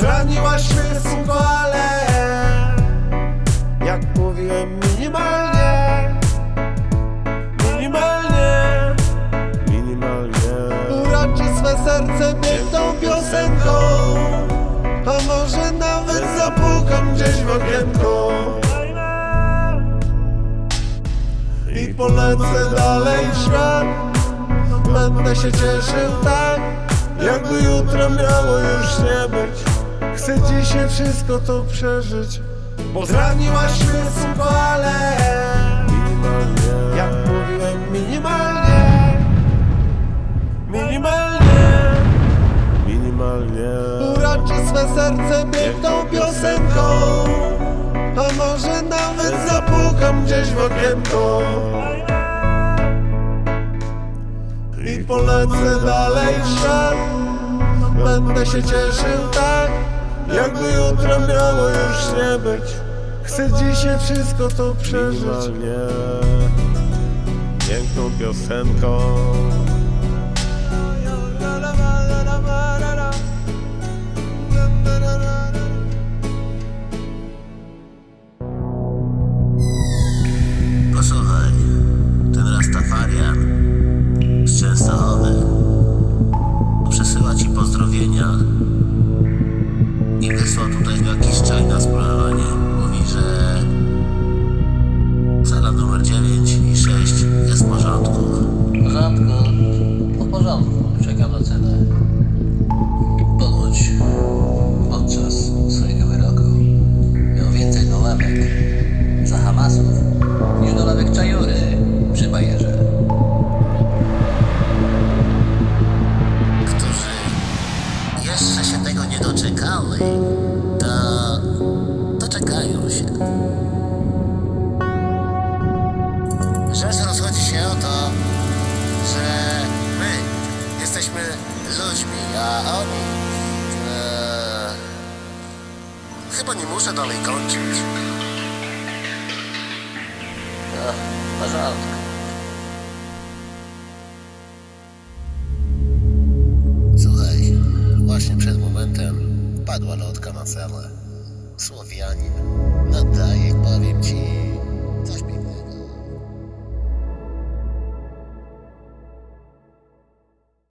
Zraniłaś mnie suchale Jak mówiłem minimalnie. Minimalnie. Minimalnie. Uraczy swe serce piękną piosenką. A może nawet zapukam gdzieś w okienko. I polecę dalej świat. Będę się cieszył tak Jakby jutro miało już nie być Chcę dzisiaj wszystko to przeżyć. Bo zraniłaś mnie suchale Minimalnie Jak mówiłem minimalnie. Minimalnie. Minimalnie. Uraczy swe serce piękną piosenką. A może nawet zapukam gdzieś w okienko. I polecę dalej w Będę się cieszył tak Jakby jutro miało już nie być Chcę dzisiaj wszystko to przeżyć. Piękną piosenką. Posłuchaj, ten Rastafarian z Częstochowy dolewek za Hamasów niż dolewek czajury przy bajerze. Którzy jeszcze się tego nie doczekali, to doczekają się. Rzecz rozchodzi się o to, że my jesteśmy ludźmi, a oni... chyba nie muszę dalej kończyć. No, porządku. Słuchaj, właśnie przed momentem padła lotka na celę. Słowianin nadaje, powiem ci, coś pięknego.